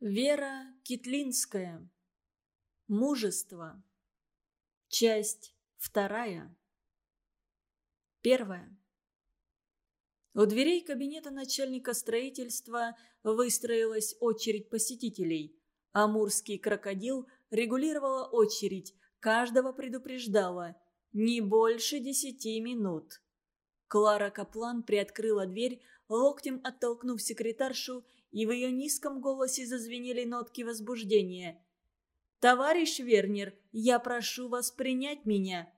Вера Китлинская. Мужество. Часть вторая. Первая. У дверей кабинета начальника строительства выстроилась очередь посетителей. Амурский крокодил регулировала очередь, каждого предупреждала «не больше десяти минут». Клара Каплан приоткрыла дверь, локтем оттолкнув секретаршу, и в ее низком голосе зазвенели нотки возбуждения. «Товарищ Вернер, я прошу вас принять меня».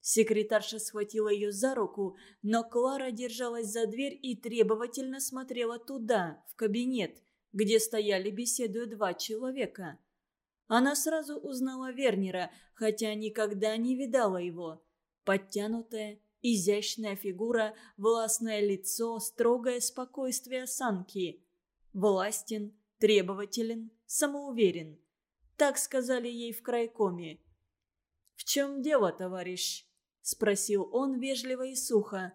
Секретарша схватила ее за руку, но Клара держалась за дверь и требовательно смотрела туда, в кабинет, где стояли беседуя два человека. Она сразу узнала Вернера, хотя никогда не видала его. Подтянутая, изящная фигура, властное лицо, строгое спокойствие осанки. Властен, требователен, самоуверен. Так сказали ей в крайкоме. «В чем дело, товарищ?» – спросил он вежливо и сухо.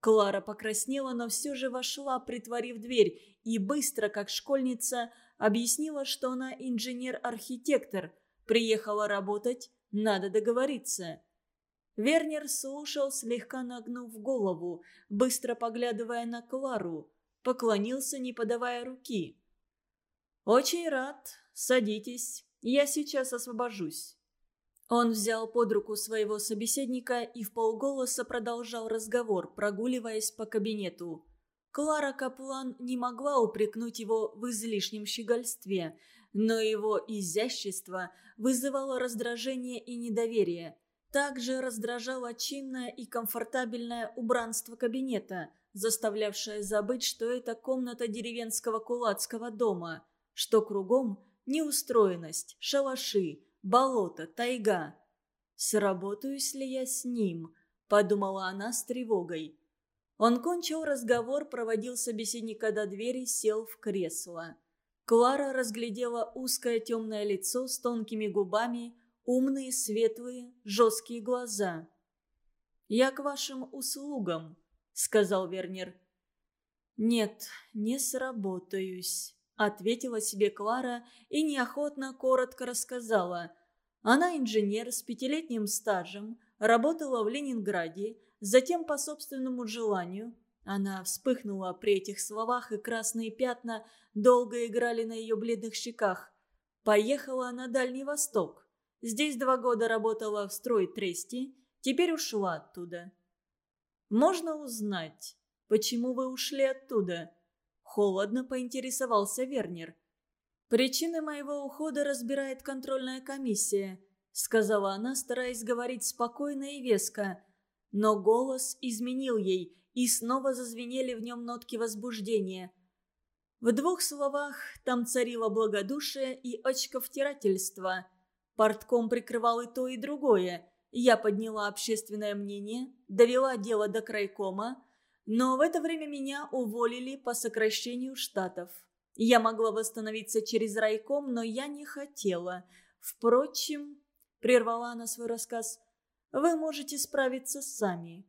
Клара покраснела, но все же вошла, притворив дверь, и быстро, как школьница, объяснила, что она инженер-архитектор, приехала работать, надо договориться. Вернер слушал, слегка нагнув голову, быстро поглядывая на Клару поклонился, не подавая руки. «Очень рад. Садитесь. Я сейчас освобожусь». Он взял под руку своего собеседника и в полголоса продолжал разговор, прогуливаясь по кабинету. Клара Каплан не могла упрекнуть его в излишнем щегольстве, но его изящество вызывало раздражение и недоверие. Также раздражало чинное и комфортабельное убранство кабинета – заставлявшая забыть, что это комната деревенского кулацкого дома, что кругом неустроенность, шалаши, болото, тайга. «Сработаюсь ли я с ним?» – подумала она с тревогой. Он кончил разговор, проводил собеседника до двери, сел в кресло. Клара разглядела узкое темное лицо с тонкими губами, умные, светлые, жесткие глаза. «Я к вашим услугам», — сказал Вернер. «Нет, не сработаюсь», — ответила себе Клара и неохотно коротко рассказала. Она инженер с пятилетним стажем, работала в Ленинграде, затем по собственному желанию. Она вспыхнула при этих словах, и красные пятна долго играли на ее бледных щеках. Поехала на Дальний Восток. Здесь два года работала в стройтресте, теперь ушла оттуда. Можно узнать, почему вы ушли оттуда?» Холодно поинтересовался Вернер. «Причины моего ухода разбирает контрольная комиссия», сказала она, стараясь говорить спокойно и веско. Но голос изменил ей, и снова зазвенели в нем нотки возбуждения. В двух словах там царило благодушие и очковтирательство. Портком прикрывал и то, и другое – я подняла общественное мнение, довела дело до крайкома, но в это время меня уволили по сокращению штатов. Я могла восстановиться через райком, но я не хотела. Впрочем, прервала она свой рассказ, вы можете справиться сами.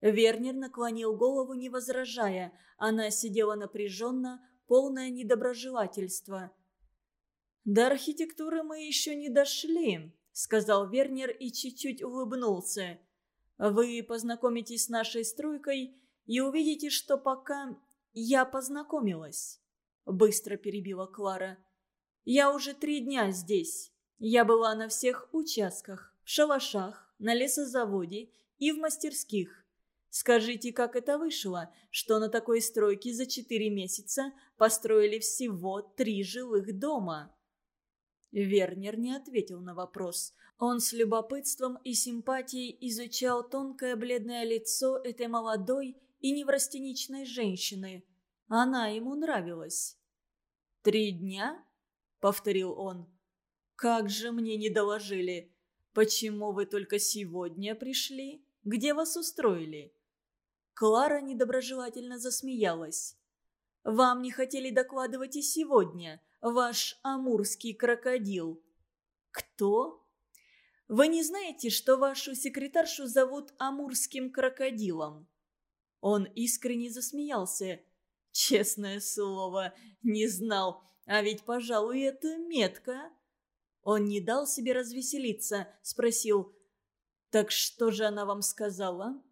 Вернер наклонил голову, не возражая. Она сидела напряженно, полное недоброжелательство. «До архитектуры мы еще не дошли», — сказал Вернер и чуть-чуть улыбнулся. «Вы познакомитесь с нашей стройкой и увидите, что пока я познакомилась». Быстро перебила Клара. «Я уже три дня здесь. Я была на всех участках, в шалашах, на лесозаводе и в мастерских. Скажите, как это вышло, что на такой стройке за четыре месяца построили всего три жилых дома?» Вернер не ответил на вопрос. Он с любопытством и симпатией изучал тонкое бледное лицо этой молодой и неврастеничной женщины. Она ему нравилась. «Три дня?» — повторил он. «Как же мне не доложили! Почему вы только сегодня пришли? Где вас устроили?» Клара недоброжелательно засмеялась. «Вам не хотели докладывать и сегодня ваш амурский крокодил». «Кто?» «Вы не знаете, что вашу секретаршу зовут амурским крокодилом?» Он искренне засмеялся. Честное слово, не знал. А ведь, пожалуй, это метко. Он не дал себе развеселиться, спросил. «Так что же она вам сказала?»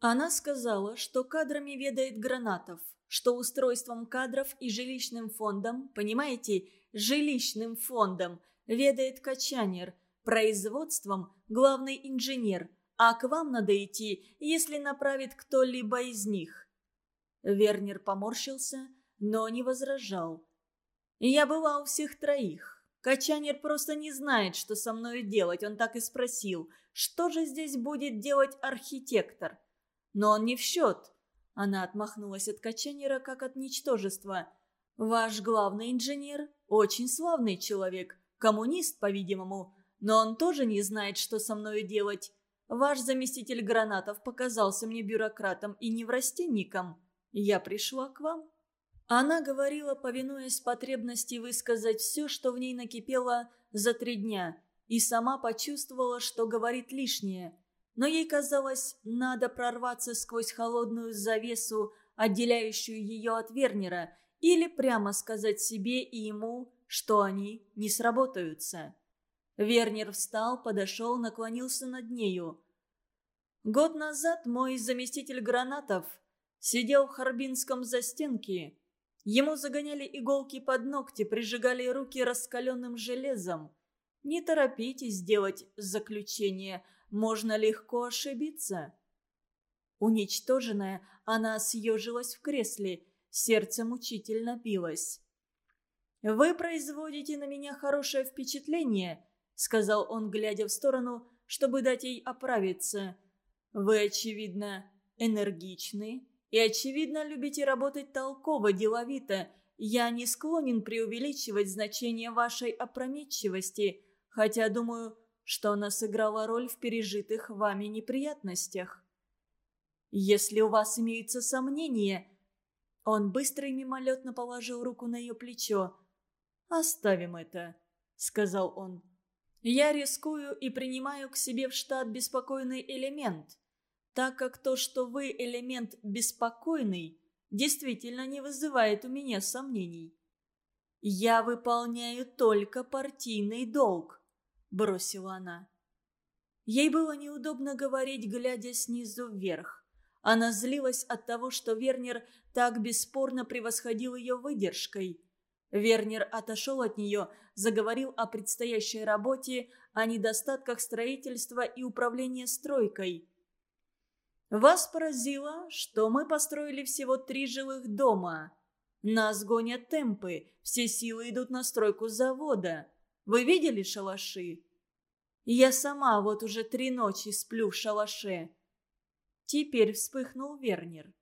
Она сказала, что кадрами ведает Гранатов, что устройством кадров и жилищным фондом, понимаете, жилищным фондом, ведает Качанер, производством – главный инженер, а к вам надо идти, если направит кто-либо из них. Вернер поморщился, но не возражал. «Я была у всех троих. Качанер просто не знает, что со мной делать. Он так и спросил, что же здесь будет делать архитектор. Но он не в счет». Она отмахнулась от Качанера, как от ничтожества. «Ваш главный инженер – очень славный человек, коммунист, по-видимому, но он тоже не знает, что со мной делать. Ваш заместитель Гранатов показался мне бюрократом и неврастенником. Я пришла к вам». Она говорила, повинуясь потребности высказать все, что в ней накипело за три дня, и сама почувствовала, что говорит лишнее. Но ей казалось, надо прорваться сквозь холодную завесу, отделяющую ее от Вернера, или прямо сказать себе и ему, что они не сработаются. Вернер встал, подошел, наклонился над нею. Год назад мой заместитель Гранатов сидел в Харбинском застенке. Ему загоняли иголки под ногти, прижигали руки раскаленным железом. Не торопитесь делать заключение, можно легко ошибиться. Уничтоженная, она съежилась в кресле, сердце мучительно билось. «Вы производите на меня хорошее впечатление», — сказал он, глядя в сторону, чтобы дать ей оправиться. «Вы, очевидно, энергичны и, очевидно, любите работать толково, деловито. Я не склонен преувеличивать значение вашей опрометчивости, хотя думаю, что она сыграла роль в пережитых вами неприятностях. Если у вас имеются сомнения...» Он быстро и мимолетно положил руку на ее плечо. «Оставим это», — сказал он. «Я рискую и принимаю к себе в штат беспокойный элемент, так как то, что вы элемент беспокойный, действительно не вызывает у меня сомнений. Я выполняю только партийный долг», — бросила она. Ей было неудобно говорить, глядя снизу вверх. Она злилась от того, что Вернер так бесспорно превосходил ее выдержкой. Вернер отошел от нее, заговорил о предстоящей работе, о недостатках строительства и управления стройкой. «Вас поразило, что мы построили всего три жилых дома. Нас гонят темпы, все силы идут на стройку завода. Вы видели шалаши?» «Я сама вот уже три ночи сплю в шалаше». Теперь вспыхнул Вернер.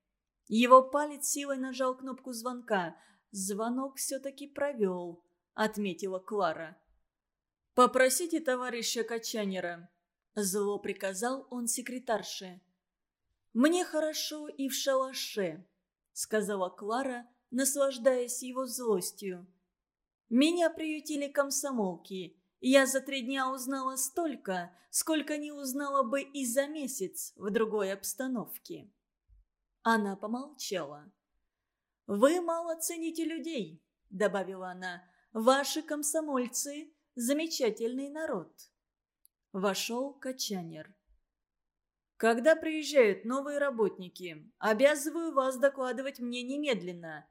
Его палец силой нажал кнопку звонка – Звонок все-таки провел, отметила Клара. «Попросите товарища Качанера», – зло приказал он секретарше. «Мне хорошо и в шалаше», – сказала Клара, наслаждаясь его злостью. «Меня приютили комсомолки. Я за три дня узнала столько, сколько не узнала бы и за месяц в другой обстановке». Она помолчала. «Вы мало цените людей», — добавила она. «Ваши комсомольцы — замечательный народ». Вошел Качанер. «Когда приезжают новые работники, обязываю вас докладывать мне немедленно»,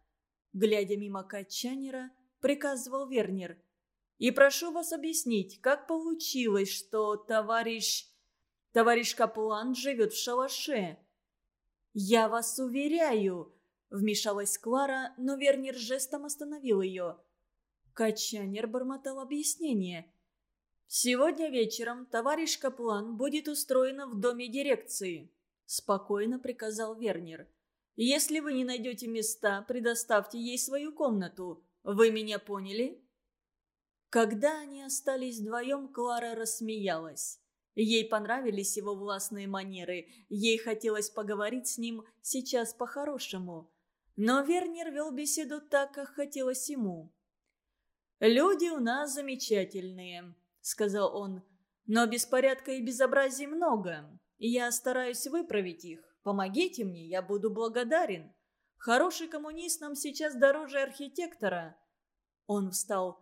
глядя мимо Качанера, приказывал Вернер. «И прошу вас объяснить, как получилось, что товарищ... товарищ Каплан живет в шалаше?» «Я вас уверяю», Вмешалась Клара, но Вернер жестом остановил ее. Качанер бормотал объяснение. «Сегодня вечером товарищ Каплан будет устроена в доме дирекции», – спокойно приказал Вернер. «Если вы не найдете места, предоставьте ей свою комнату. Вы меня поняли?» Когда они остались вдвоем, Клара рассмеялась. Ей понравились его властные манеры, ей хотелось поговорить с ним сейчас по-хорошему. Но Вернер вел беседу так, как хотелось ему. «Люди у нас замечательные», — сказал он, — «но беспорядка и безобразий много, я стараюсь выправить их. Помогите мне, я буду благодарен. Хороший коммунист нам сейчас дороже архитектора». Он встал.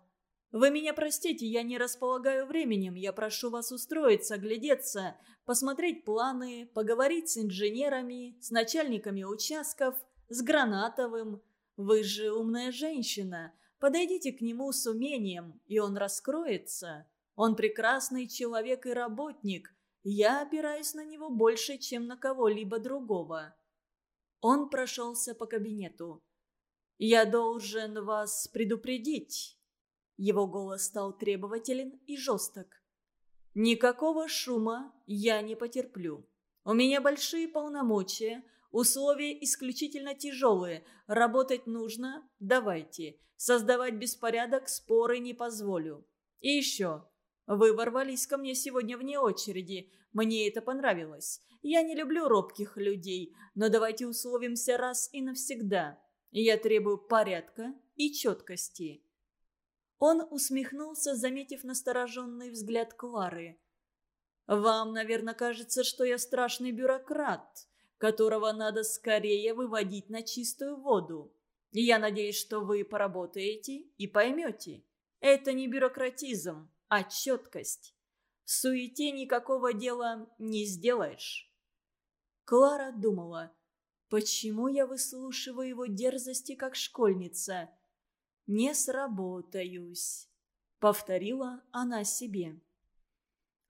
«Вы меня простите, я не располагаю временем. Я прошу вас устроиться, глядеться, посмотреть планы, поговорить с инженерами, с начальниками участков, с Гранатовым. Вы же умная женщина. Подойдите к нему с умением, и он раскроется. Он прекрасный человек и работник. Я опираюсь на него больше, чем на кого-либо другого». Он прошелся по кабинету. «Я должен вас предупредить». Его голос стал требователен и жесток. «Никакого шума я не потерплю. У меня большие полномочия, условия исключительно тяжелые. Работать нужно, давайте. Создавать беспорядок, споры не позволю. И еще. Вы ворвались ко мне сегодня вне очереди. Мне это понравилось. Я не люблю робких людей, но давайте условимся раз и навсегда. Я требую порядка и четкости». Он усмехнулся, заметив настороженный взгляд Клары. «Вам, наверное, кажется, что я страшный бюрократ, которого надо скорее выводить на чистую воду. Я надеюсь, что вы поработаете и поймете. Это не бюрократизм, а четкость. В суете никакого дела не сделаешь. Клара думала, почему я выслушиваю его дерзости, как школьница? Не сработаюсь, повторила она себе.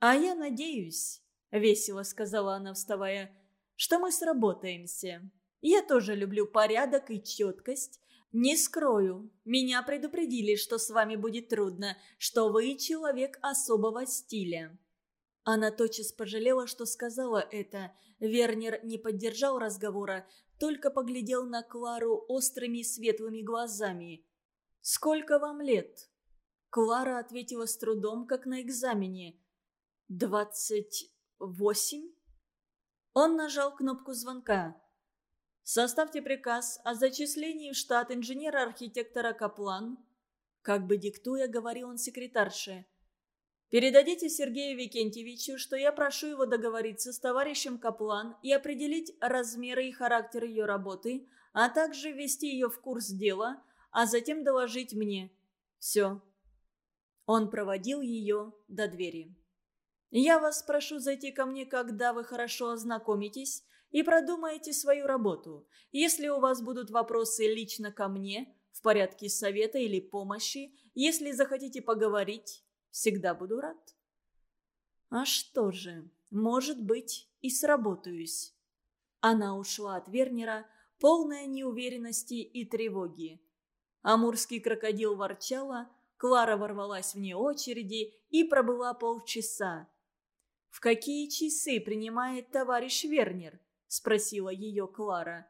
А я надеюсь, весело сказала она, вставая, что мы сработаемся. Я тоже люблю порядок и четкость. Не скрою, меня предупредили, что с вами будет трудно, что вы человек особого стиля». Она тотчас пожалела, что сказала это. Вернер не поддержал разговора, только поглядел на Клару острыми светлыми глазами. «Сколько вам лет?» Клара ответила с трудом, как на экзамене. «Двадцать восемь?» Он нажал кнопку звонка. Составьте приказ о зачислении в штат инженера-архитектора Каплан. Как бы диктуя, говорил он секретарше. Передадите Сергею Викентьевичу, что я прошу его договориться с товарищем Каплан и определить размеры и характер ее работы, а также ввести ее в курс дела, а затем доложить мне. Все. Он проводил ее до двери. «Я вас прошу зайти ко мне, когда вы хорошо ознакомитесь и продумаете свою работу. Если у вас будут вопросы лично ко мне, в порядке совета или помощи, если захотите поговорить, всегда буду рад. А что же, может быть, и сработаюсь. Она ушла от Вернера, полная неуверенности и тревоги. Амурский крокодил ворчала, Клара ворвалась вне очереди и пробыла полчаса. «В какие часы принимает товарищ Вернер?» – спросила ее Клара.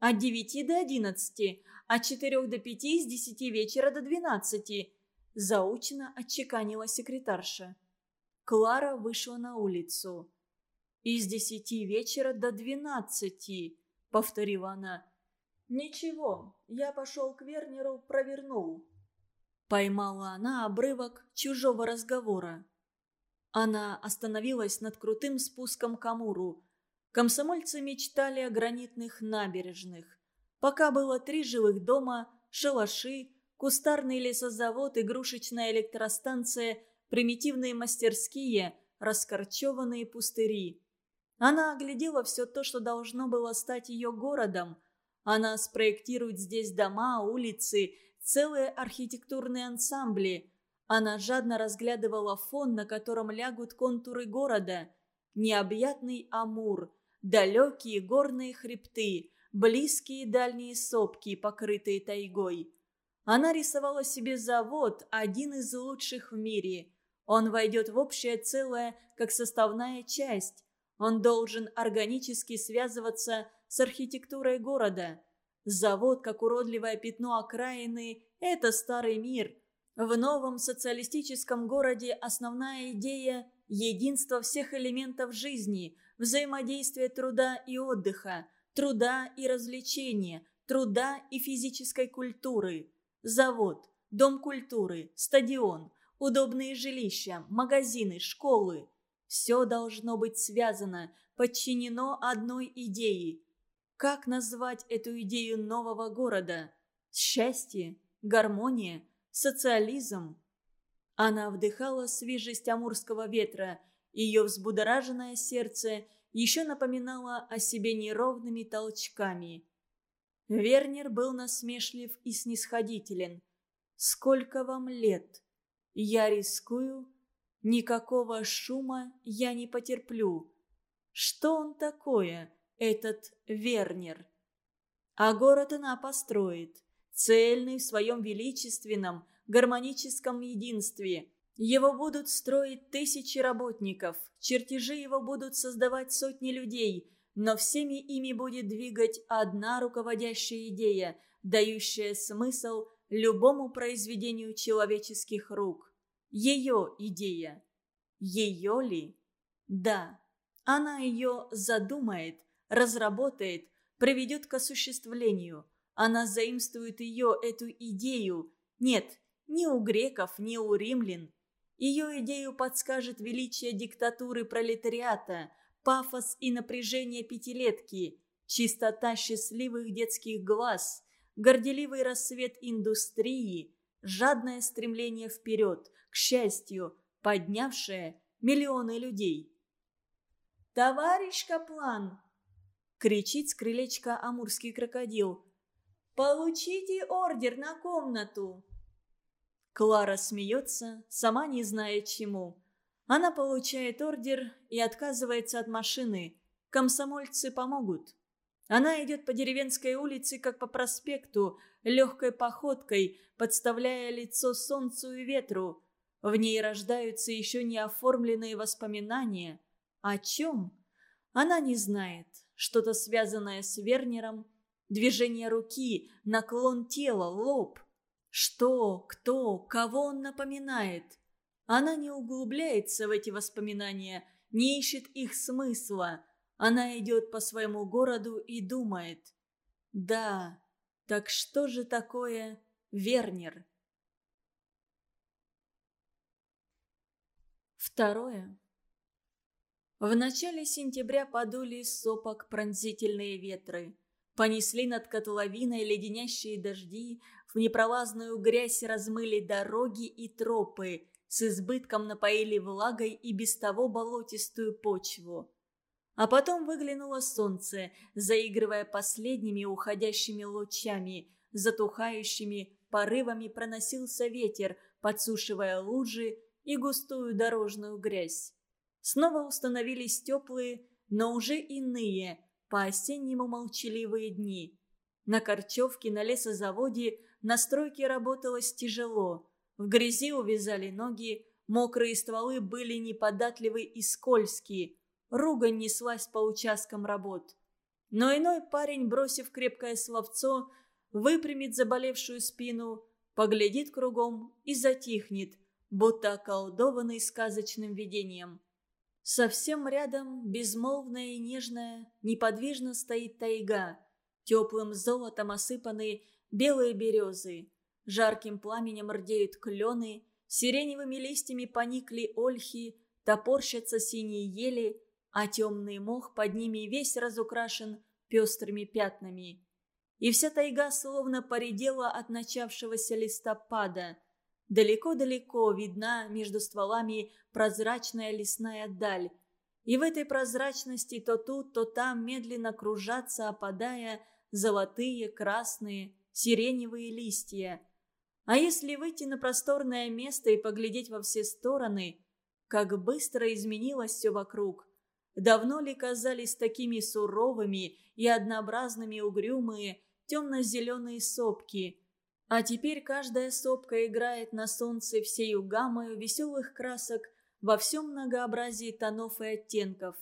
«От девяти до одиннадцати, от четырех до пяти, с десяти вечера до двенадцати», – заучено отчеканила секретарша. Клара вышла на улицу. «Из десяти вечера до двенадцати», – повторила она. «Ничего, я пошел к Вернеру, провернул». Поймала она обрывок чужого разговора. Она остановилась над крутым спуском к Амуру, Комсомольцы мечтали о гранитных набережных. Пока было три жилых дома, шалаши, кустарный лесозавод, игрушечная электростанция, примитивные мастерские, раскорчеванные пустыри. Она оглядела все то, что должно было стать ее городом. Она спроектирует здесь дома, улицы, целые архитектурные ансамбли. Она жадно разглядывала фон, на котором лягут контуры города. Необъятный Амур, далекие горные хребты, близкие дальние сопки, покрытые тайгой. Она рисовала себе завод, один из лучших в мире. Он войдет в общее целое, как составная часть. Он должен органически связываться с архитектурой города. Завод, как уродливое пятно окраины, это старый мир. В новом социалистическом городе основная идея – единство всех элементов жизни – взаимодействие труда и отдыха, труда и развлечения, труда и физической культуры. Завод, дом культуры, стадион, удобные жилища, магазины, школы. Все должно быть связано, подчинено одной идее. Как назвать эту идею нового города? Счастье? Гармония? Социализм? Она вдыхала свежесть амурского ветра, ее взбудораженное сердце еще напоминало о себе неровными толчками. Вернер был насмешлив и снисходителен. «Сколько вам лет? Я рискую? Никакого шума я не потерплю. Что он такое, этот Вернер? А город она построит, цельный в своем величественном, гармоническом единстве. Его будут строить тысячи работников, чертежи его будут создавать сотни людей, но всеми ими будет двигать одна руководящая идея, дающая смысл любому произведению человеческих рук. Ее идея. Ее ли? Да. Она ее задумает, разработает, приведет к осуществлению. Она заимствует ее, эту идею. Нет, ни у греков, ни у римлян. Ее идею подскажет величие диктатуры пролетариата, пафос и напряжение пятилетки, чистота счастливых детских глаз, горделивый рассвет индустрии, жадное стремление вперед, к счастью, поднявшее миллионы людей. «Товарищ Каплан!» — кричит с крылечка амурский крокодил. «Получите ордер на комнату!» Клара смеется, сама не зная чему. Она получает ордер и отказывается от машины. Комсомольцы помогут. Она идет по деревенской улице, как по проспекту, легкой походкой, подставляя лицо солнцу и ветру. В ней рождаются еще не оформленные воспоминания. О чем? Она не знает. Что-то связанное с Вернером. Движение руки, наклон тела, лоб. Что, кто, кого он напоминает? Она не углубляется в эти воспоминания, не ищет их смысла. Она идет по своему городу и думает. Да, так что же такое Вернер? Второе. В начале сентября подули сопок пронзительные ветры. Понесли над котловиной леденящие дожди, в непролазную грязь размыли дороги и тропы, с избытком напоили влагой и без того болотистую почву. А потом выглянуло солнце, заигрывая последними уходящими лучами, затухающими порывами проносился ветер, подсушивая лужи и густую дорожную грязь. Снова установились теплые, но уже иные, по-осеннему молчаливые дни. На Корчевке, на лесозаводе, на стройке работалось тяжело. В грязи увязали ноги, мокрые стволы были неподатливы и скользкие. Ругань неслась по участкам работ. Но иной парень, бросив крепкое словцо, выпрямит заболевшую спину, поглядит кругом и затихнет, будто околдованный сказочным видением. Совсем рядом, безмолвная и нежная, неподвижно стоит тайга, теплым золотом осыпанные белые березы. Жарким пламенем рдеют клены, сиреневыми листьями поникли ольхи, топорщатся синие ели, а темный мох под ними весь разукрашен пестрыми пятнами. И вся тайга словно поредела от начавшегося листопада. Далеко-далеко видна между стволами прозрачная лесная даль. И в этой прозрачности то тут, то там медленно кружатся, опадая, золотые, красные, сиреневые листья. А если выйти на просторное место и поглядеть во все стороны, как быстро изменилось все вокруг. Давно ли казались такими суровыми и однообразными угрюмые темно-зеленые сопки? А теперь каждая сопка играет на солнце всею гаммою веселых красок во всем многообразии тонов и оттенков.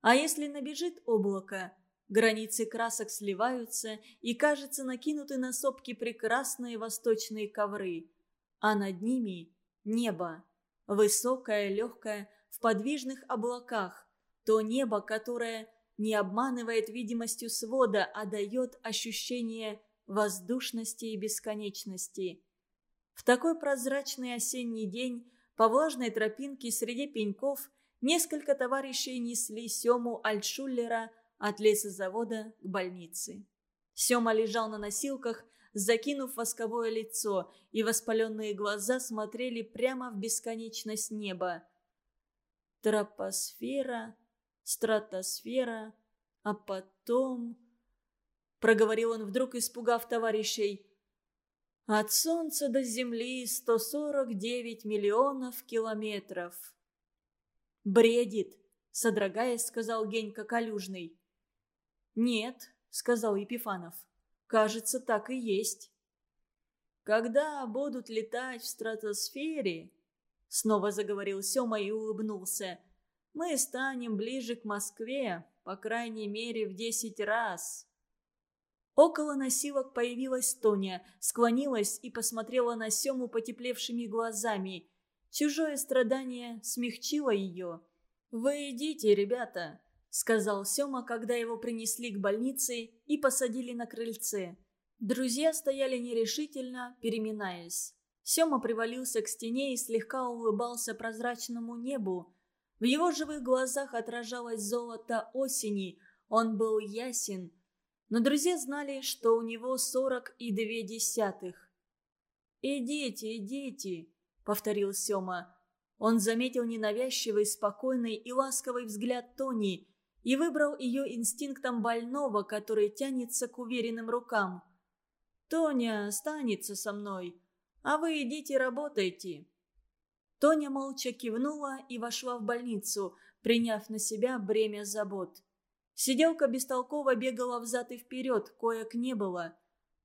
А если набежит облако, Границы красок сливаются, и, кажется, накинуты на сопки прекрасные восточные ковры. А над ними небо. Высокое, легкое, в подвижных облаках. То небо, которое не обманывает видимостью свода, а дает ощущение воздушности и бесконечности. В такой прозрачный осенний день по влажной тропинке среди пеньков несколько товарищей несли Сему Альтшуллера – от лесозавода к больнице. Сема лежал на носилках, закинув восковое лицо, и воспаленные глаза смотрели прямо в бесконечность неба. Тропосфера, стратосфера, а потом... Проговорил он вдруг, испугав товарищей. От Солнца до Земли 149 миллионов километров. «Бредит», — содрогаясь, сказал Генька Калюжный. «Нет», — сказал Епифанов. «Кажется, так и есть». «Когда будут летать в стратосфере», — снова заговорил Сема и улыбнулся, — «мы станем ближе к Москве, по крайней мере, в десять раз». Около носилок появилась Тоня, склонилась и посмотрела на Сему потеплевшими глазами. Чужое страдание смягчило ее. «Вы идите, ребята», — сказал Сема, когда его принесли к больнице и посадили на крыльце. Друзья стояли нерешительно, переминаясь. Сема привалился к стене и слегка улыбался прозрачному небу. В его живых глазах отражалось золото осени. Он был ясен — но друзья знали, что у него сорок и две десятых. «Идите, идите», — повторил Сёма. Он заметил ненавязчивый, спокойный и ласковый взгляд Тони и выбрал ее инстинктом больного, который тянется к уверенным рукам. «Тоня останется со мной, а вы идите работайте». Тоня молча кивнула и вошла в больницу, приняв на себя бремя забот. Сиделка бестолково бегала взад и вперед, коек не было.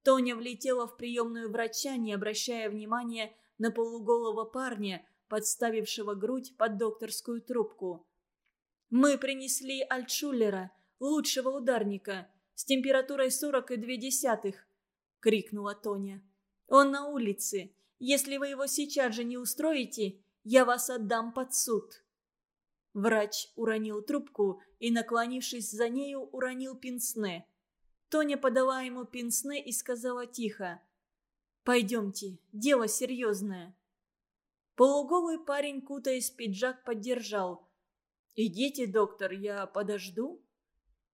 Тоня влетела в приемную врача, не обращая внимания на полуголого парня, подставившего грудь под докторскую трубку. «Мы принесли Альтшуллера, лучшего ударника, с температурой 42,2», — крикнула Тоня. «Он на улице. Если вы его сейчас же не устроите, я вас отдам под суд». Врач уронил трубку и, наклонившись за нею, уронил пинсне. Тоня подала ему пинсне и сказала тихо. «Пойдемте, дело серьезное». Полуголый парень, кутаясь в пиджак, поддержал. «Идите, доктор, я подожду».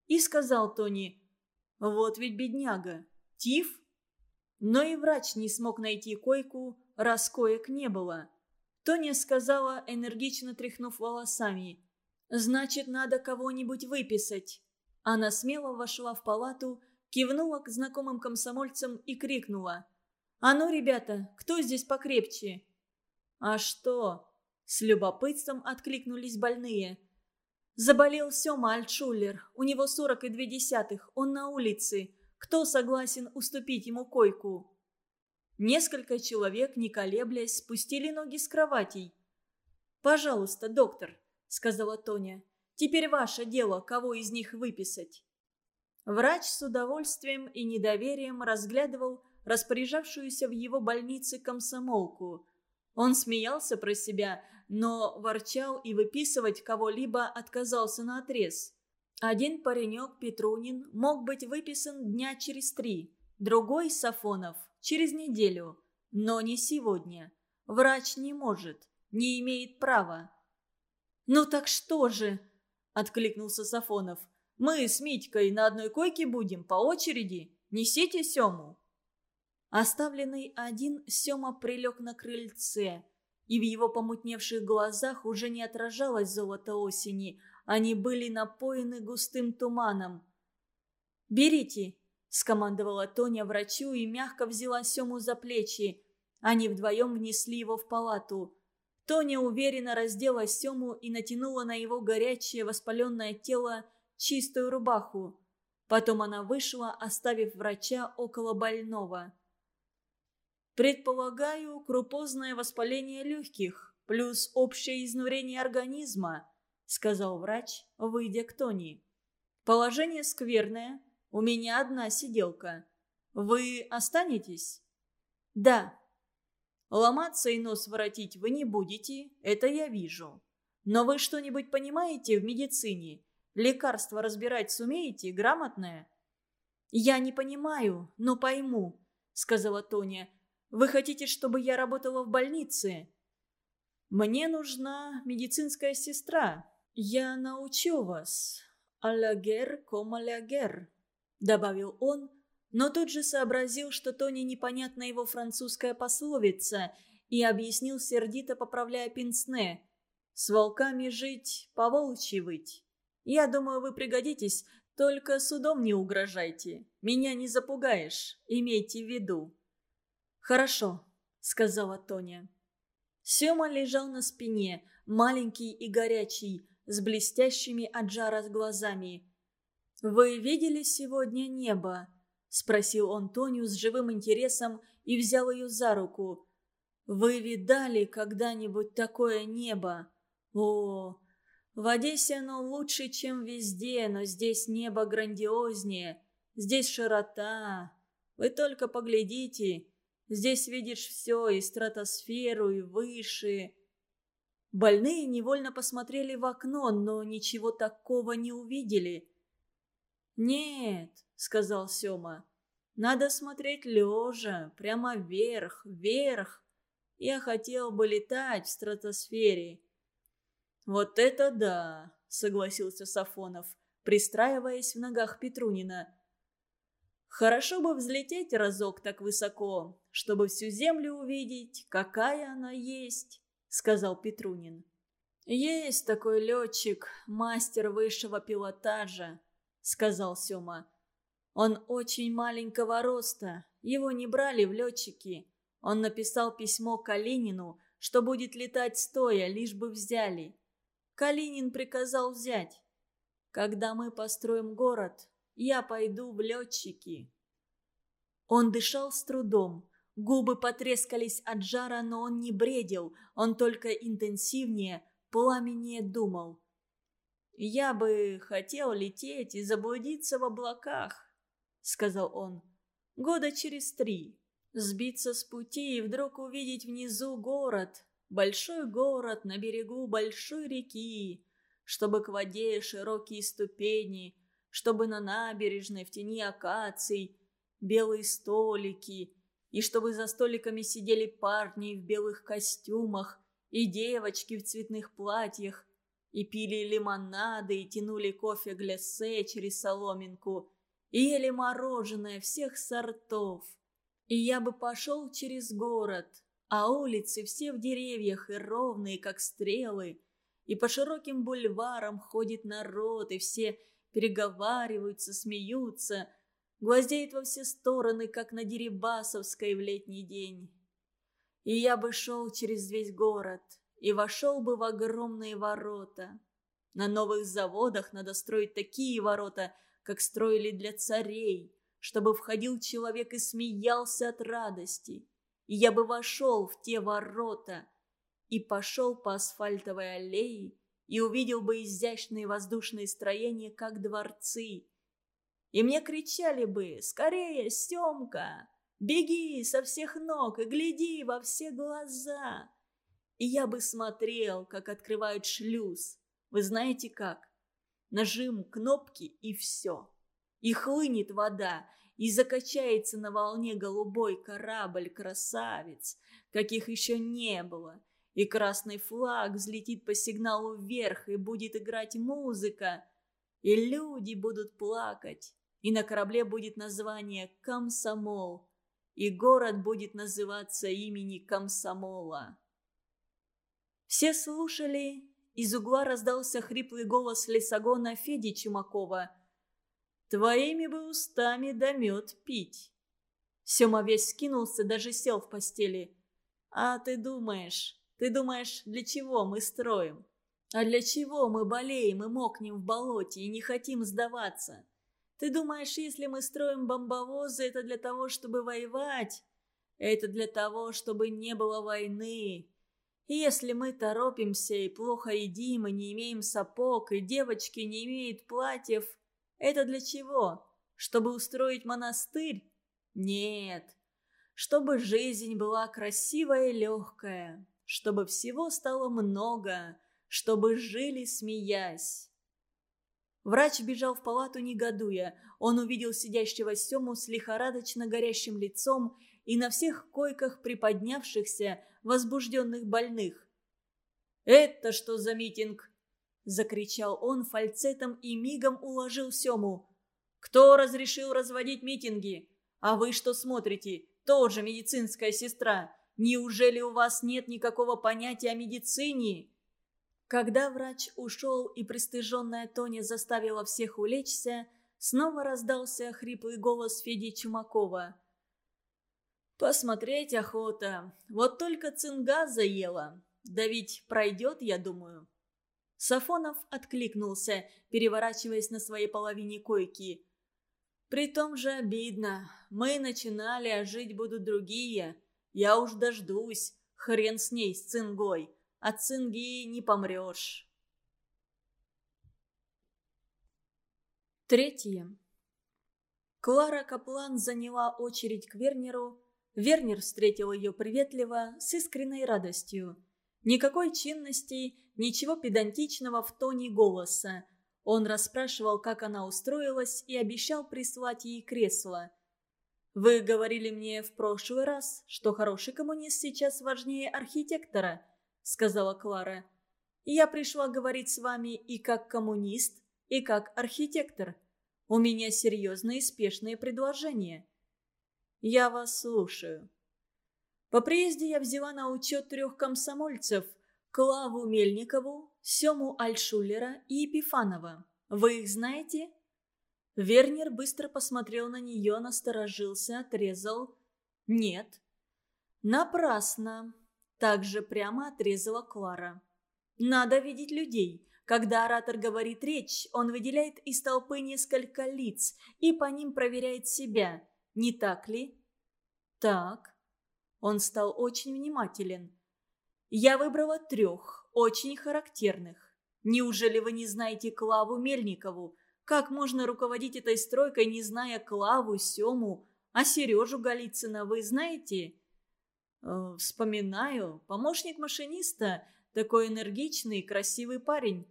И сказал Тони, «Вот ведь бедняга, тиф». Но и врач не смог найти койку, раз коек не было. Тоня сказала, энергично тряхнув волосами. «Значит, надо кого-нибудь выписать». Она смело вошла в палату, кивнула к знакомым комсомольцам и крикнула. «А ну, ребята, кто здесь покрепче?» «А что?» – с любопытством откликнулись больные. «Заболел Сема Альтшулер, у него сорок и две десятых, он на улице. Кто согласен уступить ему койку?» Несколько человек, не колеблясь, спустили ноги с кроватей. «Пожалуйста, доктор», — сказала Тоня, — «теперь ваше дело, кого из них выписать». Врач с удовольствием и недоверием разглядывал распоряжавшуюся в его больнице комсомолку. Он смеялся про себя, но ворчал и выписывать кого-либо отказался на отрез. Один паренек Петрунин мог быть выписан дня через три, другой, Сафонов, через неделю, но не сегодня. Врач не может, не имеет права. «Ну так что же?» – откликнулся Сафонов. «Мы с Митькой на одной койке будем, по очереди. Несите Сему». Оставленный один, Сема прилег на крыльце, и в его помутневших глазах уже не отражалось золото осени, они были напоены густым туманом. «Берите», скомандовала Тоня врачу и мягко взяла Сему за плечи. Они вдвоем внесли его в палату. Тоня уверенно раздела Сему и натянула на его горячее воспаленное тело чистую рубаху. Потом она вышла, оставив врача около больного. «Предполагаю, крупозное воспаление легких, плюс общее изнурение организма», сказал врач, выйдя к Тони. «Положение скверное, у меня одна сиделка. Вы останетесь?» «Да». «Ломаться и нос воротить вы не будете, это я вижу. Но вы что-нибудь понимаете в медицине? Лекарства разбирать сумеете, грамотное?» «Я не понимаю, но пойму», — сказала Тоня. «Вы хотите, чтобы я работала в больнице?» «Мне нужна медицинская сестра. Я научу вас. «А ла гер кома ла гер», — добавил он, но тут же сообразил, что Тони непонятна его французская пословица, и объяснил сердито, поправляя пинсне. «С волками жить, по волчьи выть. Я думаю, вы пригодитесь, только судом не угрожайте. Меня не запугаешь, имейте в виду». «Хорошо», — сказала Тоня. Сема лежал на спине, маленький и горячий, с блестящими от жара глазами. «Вы видели сегодня небо?» – спросил он Тоню с живым интересом и взял ее за руку. «Вы видали когда-нибудь такое небо? О, в Одессе оно лучше, чем везде, но здесь небо грандиознее, здесь широта. Вы только поглядите, здесь видишь все, и стратосферу, и выше». Больные невольно посмотрели в окно, но ничего такого не увидели. «Нет, сказал Сёма. «Надо смотреть лежа, прямо вверх, вверх. Я хотел бы летать в стратосфере». «Вот это да!» — согласился Сафонов, пристраиваясь в ногах Петрунина. «Хорошо бы взлететь разок так высоко, чтобы всю землю увидеть, какая она есть», — сказал Петрунин. «Есть такой летчик, мастер высшего пилотажа», — сказал Сёма. Он очень маленького роста, его не брали в летчики. Он написал письмо Калинину, что будет летать стоя, лишь бы взяли. Калинин приказал взять. Когда мы построим город, я пойду в летчики. Он дышал с трудом. Губы потрескались от жара, но он не бредил, он только интенсивнее, пламеннее думал. «Я бы хотел лететь и заблудиться в облаках, сказал он. «Года через три. Сбиться с пути и вдруг увидеть внизу город. Большой город на берегу большой реки. Чтобы к воде широкие ступени, чтобы на набережной в тени акаций белые столики, и чтобы за столиками сидели парни в белых костюмах и девочки в цветных платьях, и пили лимонады, и тянули кофе гляссе через соломинку, и ели мороженое всех сортов. И я бы пошел через город, а улицы все в деревьях и ровные, как стрелы, и по широким бульварам ходит народ, и все переговариваются, смеются, гвоздеют во все стороны, как на Дерибасовской в летний день. И я бы шел через весь город, и вошел бы в огромные ворота. На новых заводах надо строить такие ворота, как строили для царей, чтобы входил человек и смеялся от радости. И я бы вошел в те ворота и пошел по асфальтовой аллее и увидел бы изящные воздушные строения, как дворцы. И мне кричали бы «Скорее, Семка! Беги со всех ног и гляди во все глаза!» И я бы смотрел, как открывают шлюз. Вы знаете как? Нажим кнопки и все. И хлынет вода, и закачается на волне голубой корабль-красавец, каких еще не было. И красный флаг взлетит по сигналу вверх, и будет играть музыка. И люди будут плакать. И на корабле будет название «Комсомол». И город будет называться имени Комсомола. Все слушали из угла раздался хриплый голос лесогона Феди Чумакова. «Твоими бы устами да мед пить!» Сема весь скинулся, даже сел в постели. «А ты думаешь, ты думаешь, для чего мы строим? А для чего мы болеем и мокнем в болоте и не хотим сдаваться? Ты думаешь, если мы строим бомбовозы, это для того, чтобы воевать? Это для того, чтобы не было войны, и если мы торопимся и плохо едим, и не имеем сапог, и девочки не имеют платьев, это для чего? Чтобы устроить монастырь? Нет. Чтобы жизнь была красивая и легкая. Чтобы всего стало много. Чтобы жили, смеясь. Врач бежал в палату, негодуя. Он увидел сидящего Сему с лихорадочно горящим лицом и на всех койках приподнявшихся, возбужденных больных. «Это что за митинг?» – закричал он фальцетом и мигом уложил Сему. «Кто разрешил разводить митинги? А вы что смотрите? Тоже медицинская сестра. Неужели у вас нет никакого понятия о медицине?» Когда врач ушел и пристыженная Тоня заставила всех улечься, снова раздался хриплый голос Феди Чумакова. «Посмотреть охота. Вот только цинга заела. Да ведь пройдет, я думаю». Сафонов откликнулся, переворачиваясь на своей половине койки. «При том же обидно. Мы начинали, а жить будут другие. Я уж дождусь. Хрен с ней, с цингой. От цинги не помрешь». Третье. Клара Каплан заняла очередь к Вернеру. Вернер встретил ее приветливо, с искренней радостью. Никакой чинности, ничего педантичного в тоне голоса. Он расспрашивал, как она устроилась, и обещал прислать ей кресло. «Вы говорили мне в прошлый раз, что хороший коммунист сейчас важнее архитектора», — сказала Клара. «Я пришла говорить с вами и как коммунист, и как архитектор. У меня серьезные и спешные предложения». «Я вас слушаю». По приезде я взяла на учет трех комсомольцев — Клаву Мельникову, Сему Альшулера и Епифанова. Вы их знаете?» Вернер быстро посмотрел на нее, насторожился, отрезал. «Нет». «Напрасно», – также прямо отрезала Клара. «Надо видеть людей. Когда оратор говорит речь, он выделяет из толпы несколько лиц и по ним проверяет себя. Не так ли?» «Так». Он стал очень внимателен. Я выбрала трех, очень характерных. Неужели вы не знаете Клаву Мельникову? Как можно руководить этой стройкой, не зная Клаву, Сему, а Сережу Голицына вы знаете? Э, вспоминаю. Помощник машиниста, такой энергичный и красивый парень.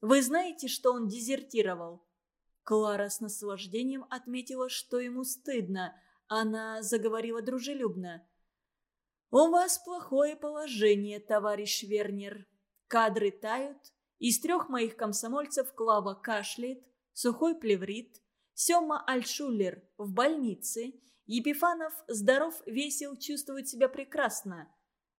Вы знаете, что он дезертировал? Клара с наслаждением отметила, что ему стыдно. Она заговорила дружелюбно. «У вас плохое положение, товарищ Вернер. Кадры тают. Из трех моих комсомольцев Клава кашляет, Сухой плеврит, Сема Альшулер в больнице, Епифанов здоров, весел, чувствует себя прекрасно.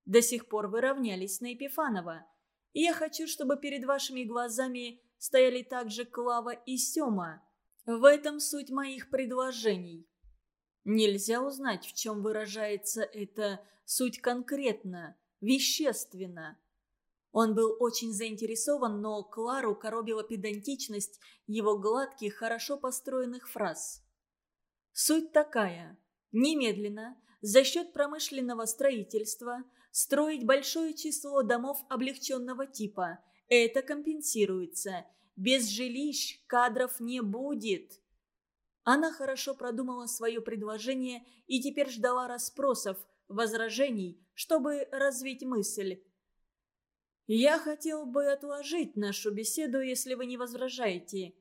До сих пор вы равнялись на Епифанова. И я хочу, чтобы перед вашими глазами стояли также Клава и Сема. В этом суть моих предложений. Нельзя узнать, в чем выражается это суть конкретно, вещественно. Он был очень заинтересован, но Клару коробила педантичность его гладких, хорошо построенных фраз. Суть такая. Немедленно, за счет промышленного строительства, строить большое число домов облегченного типа. Это компенсируется. Без жилищ кадров не будет. Она хорошо продумала свое предложение и теперь ждала расспросов, возражений, чтобы развить мысль. «Я хотел бы отложить нашу беседу, если вы не возражаете».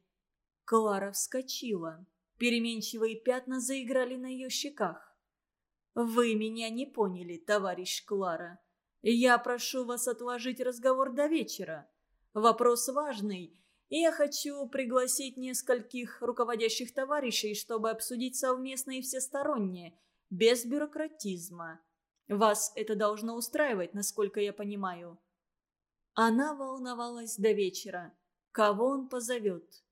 Клара вскочила. Переменчивые пятна заиграли на ее щеках. «Вы меня не поняли, товарищ Клара. Я прошу вас отложить разговор до вечера. Вопрос важный, и я хочу пригласить нескольких руководящих товарищей, чтобы обсудить совместно и всесторонне, без бюрократизма. Вас это должно устраивать, насколько я понимаю». Она волновалась до вечера. Кого он позовет?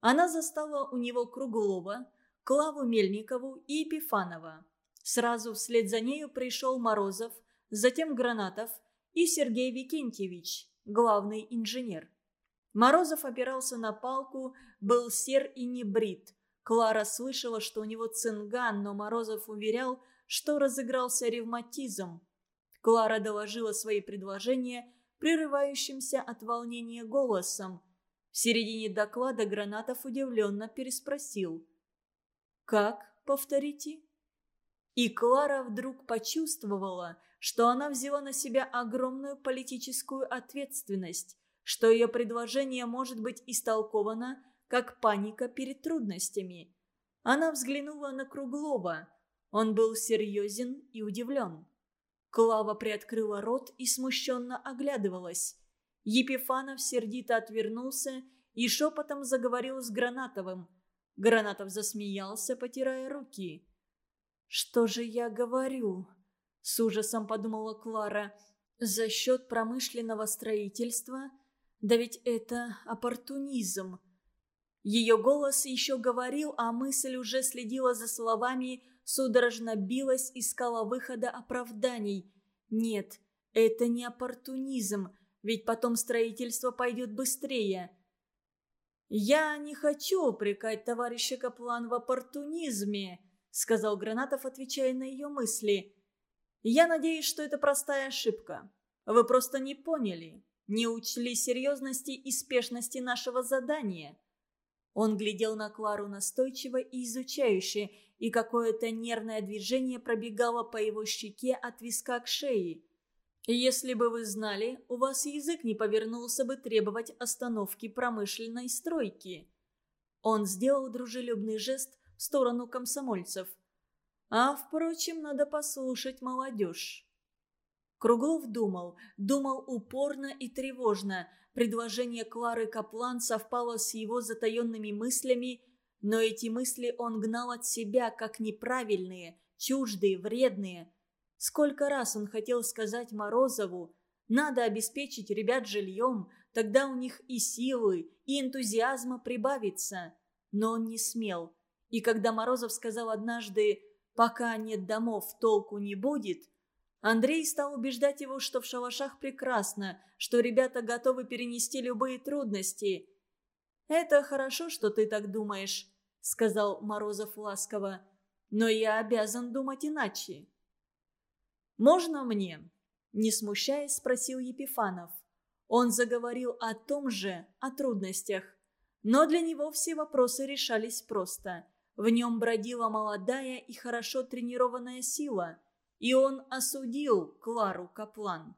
Она застала у него Круглова, Клаву Мельникову и Епифанова. Сразу вслед за нею пришел Морозов, затем Гранатов и Сергей Викентьевич, главный инженер. Морозов опирался на палку, был сер и не брит. Клара слышала, что у него цинган, но Морозов уверял, что разыгрался ревматизм. Клара доложила свои предложения прерывающимся от волнения голосом. В середине доклада Гранатов удивленно переспросил. «Как? Повторите?» И Клара вдруг почувствовала, что она взяла на себя огромную политическую ответственность, что ее предложение может быть истолковано как паника перед трудностями. Она взглянула на Круглова. Он был серьезен и удивлен. Клава приоткрыла рот и смущенно оглядывалась. Епифанов сердито отвернулся и шепотом заговорил с Гранатовым. Гранатов засмеялся, потирая руки. «Что же я говорю?» – с ужасом подумала Клара. «За счет промышленного строительства? Да ведь это оппортунизм». Ее голос еще говорил, а мысль уже следила за словами, судорожно билась, искала выхода оправданий. Нет, это не оппортунизм, ведь потом строительство пойдет быстрее. «Я не хочу упрекать товарища Каплан в оппортунизме», сказал Гранатов, отвечая на ее мысли. «Я надеюсь, что это простая ошибка. Вы просто не поняли, не учли серьезности и спешности нашего задания». Он глядел на Клару настойчиво и изучающе, и какое-то нервное движение пробегало по его щеке от виска к шее. «Если бы вы знали, у вас язык не повернулся бы требовать остановки промышленной стройки». Он сделал дружелюбный жест в сторону комсомольцев. «А, впрочем, надо послушать молодежь». Круглов думал, думал упорно и тревожно – Предложение Клары Каплан совпало с его затаенными мыслями, но эти мысли он гнал от себя как неправильные, чуждые, вредные. Сколько раз он хотел сказать Морозову, надо обеспечить ребят жильем, тогда у них и силы, и энтузиазма прибавится. Но он не смел. И когда Морозов сказал однажды «пока нет домов, толку не будет», Андрей стал убеждать его, что в шалашах прекрасно, что ребята готовы перенести любые трудности. «Это хорошо, что ты так думаешь», — сказал Морозов ласково. «Но я обязан думать иначе». «Можно мне?» — не смущаясь, спросил Епифанов. Он заговорил о том же, о трудностях. Но для него все вопросы решались просто. В нем бродила молодая и хорошо тренированная сила — и он осудил Клару Каплан.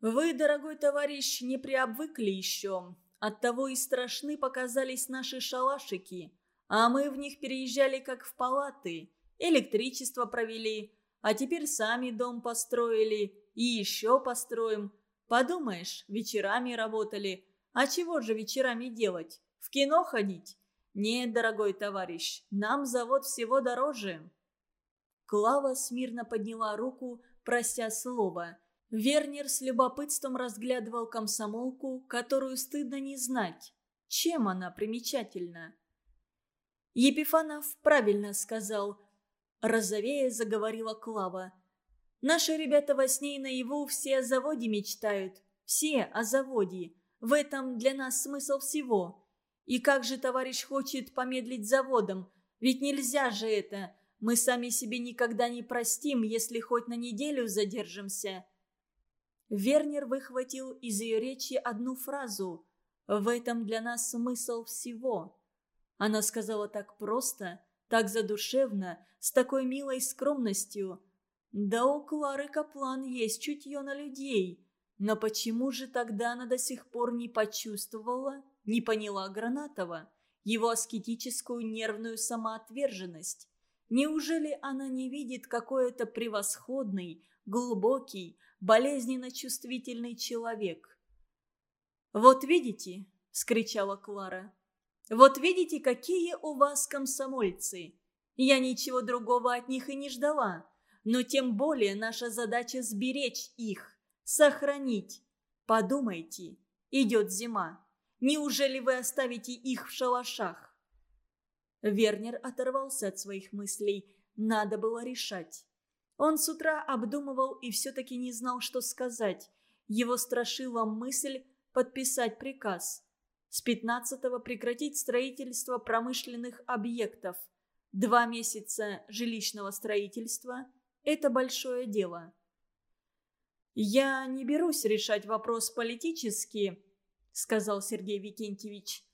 «Вы, дорогой товарищ, не приобвыкли еще. Оттого и страшны показались наши шалашики, а мы в них переезжали как в палаты, электричество провели, а теперь сами дом построили и еще построим. Подумаешь, вечерами работали. А чего же вечерами делать? В кино ходить? Нет, дорогой товарищ, нам завод всего дороже». Клава смирно подняла руку, прося слова. Вернер с любопытством разглядывал комсомолку, которую стыдно не знать. Чем она примечательна? Епифанов правильно сказал. Розовея заговорила Клава. Наши ребята во сне и наяву все о заводе мечтают. Все о заводе. В этом для нас смысл всего. И как же товарищ хочет помедлить заводом? Ведь нельзя же это. Мы сами себе никогда не простим, если хоть на неделю задержимся». Вернер выхватил из ее речи одну фразу «В этом для нас смысл всего». Она сказала так просто, так задушевно, с такой милой скромностью. Да у Клары Каплан есть чутье на людей. Но почему же тогда она до сих пор не почувствовала, не поняла Гранатова, его аскетическую нервную самоотверженность? Неужели она не видит, какой это превосходный, глубокий, болезненно чувствительный человек? «Вот видите!» – вскричала Клара. «Вот видите, какие у вас комсомольцы! Я ничего другого от них и не ждала, но тем более наша задача сберечь их, сохранить. Подумайте, идет зима. Неужели вы оставите их в шалашах? Вернер оторвался от своих мыслей. Надо было решать. Он с утра обдумывал и все-таки не знал, что сказать. Его страшила мысль подписать приказ. С 15-го прекратить строительство промышленных объектов. Два месяца жилищного строительства – это большое дело. «Я не берусь решать вопрос политически», – сказал Сергей Викентьевич.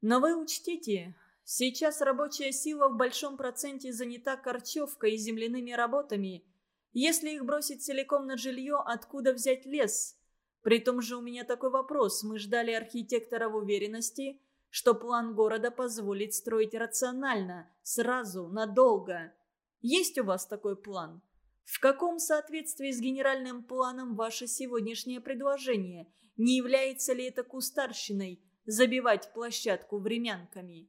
«Но вы учтите, Сейчас рабочая сила в большом проценте занята корчевкой и земляными работами. Если их бросить целиком на жилье, откуда взять лес? При том же у меня такой вопрос. Мы ждали архитектора в уверенности, что план города позволит строить рационально, сразу, надолго. Есть у вас такой план? В каком соответствии с генеральным планом ваше сегодняшнее предложение? Не является ли это кустарщиной забивать площадку времянками?»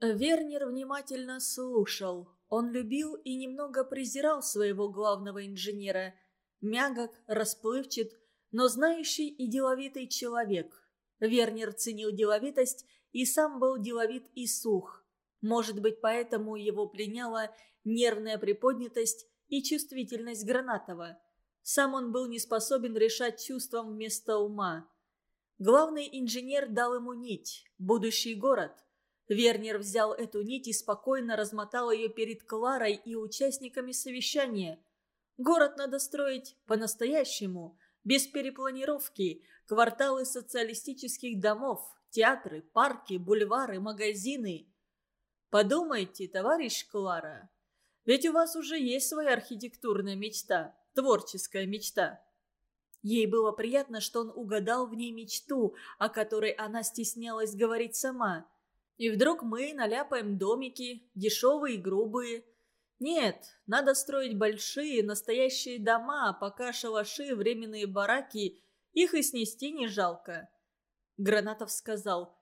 Вернер внимательно слушал. Он любил и немного презирал своего главного инженера. Мягок, расплывчат, но знающий и деловитый человек. Вернер ценил деловитость и сам был деловит и сух. Может быть, поэтому его пленяла нервная приподнятость и чувствительность Гранатова. Сам он был не способен решать чувством вместо ума. Главный инженер дал ему нить – будущий город. Вернер взял эту нить и спокойно размотал ее перед Кларой и участниками совещания. Город надо строить по-настоящему, без перепланировки, кварталы социалистических домов, театры, парки, бульвары, магазины. Подумайте, товарищ Клара, ведь у вас уже есть своя архитектурная мечта, творческая мечта. Ей было приятно, что он угадал в ней мечту, о которой она стеснялась говорить сама. И вдруг мы наляпаем домики, дешевые и грубые. Нет, надо строить большие, настоящие дома, пока шалаши, временные бараки, их и снести не жалко. Гранатов сказал,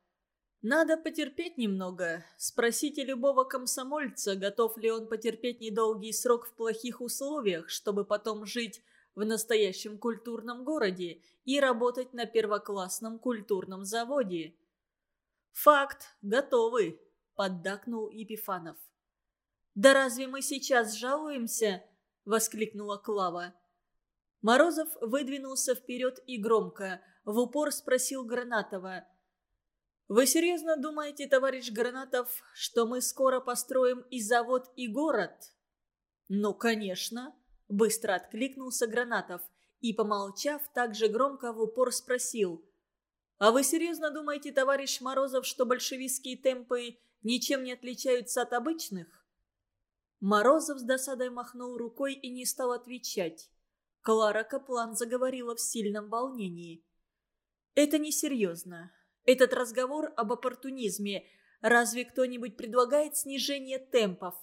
«Надо потерпеть немного. Спросите любого комсомольца, готов ли он потерпеть недолгий срок в плохих условиях, чтобы потом жить в настоящем культурном городе и работать на первоклассном культурном заводе». «Факт, готовы», — поддакнул Епифанов. «Да разве мы сейчас жалуемся?» — воскликнула Клава. Морозов выдвинулся вперед и громко, в упор спросил Гранатова. «Вы серьезно думаете, товарищ Гранатов, что мы скоро построим и завод, и город?» «Ну, конечно», – быстро откликнулся Гранатов и, помолчав, также громко в упор спросил. «А вы серьезно думаете, товарищ Морозов, что большевистские темпы ничем не отличаются от обычных?» Морозов с досадой махнул рукой и не стал отвечать. Клара Каплан заговорила в сильном волнении. «Это несерьезно. Этот разговор об оппортунизме. Разве кто-нибудь предлагает снижение темпов?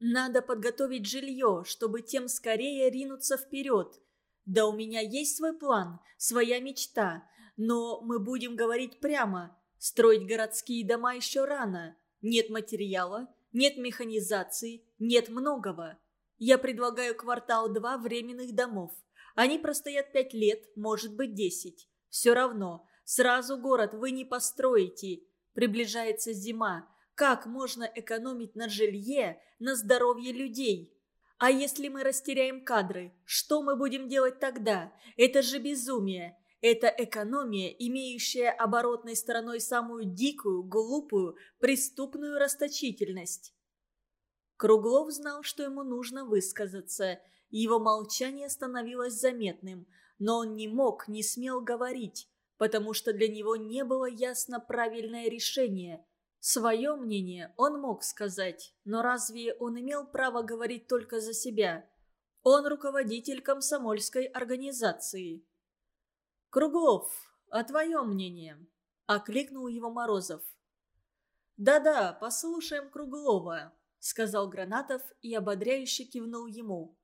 Надо подготовить жилье, чтобы тем скорее ринуться вперед. Да у меня есть свой план, своя мечта. Но мы будем говорить прямо. Строить городские дома еще рано. Нет материала, нет механизации, нет многого. Я предлагаю квартал два временных домов. Они простоят пять лет, может быть десять. Все равно, сразу город вы не построите. Приближается зима. Как можно экономить на жилье, на здоровье людей? А если мы растеряем кадры, что мы будем делать тогда? Это же безумие. Это экономия, имеющая оборотной стороной самую дикую, глупую, преступную расточительность. Круглов знал, что ему нужно высказаться. Его молчание становилось заметным, но он не мог, не смел говорить, потому что для него не было ясно правильное решение. Свое мнение он мог сказать, но разве он имел право говорить только за себя? Он руководитель комсомольской организации. «Круглов, а твое мнение?» – окликнул его Морозов. «Да-да, послушаем Круглова», сказал Гранатов и ободряюще кивнул ему.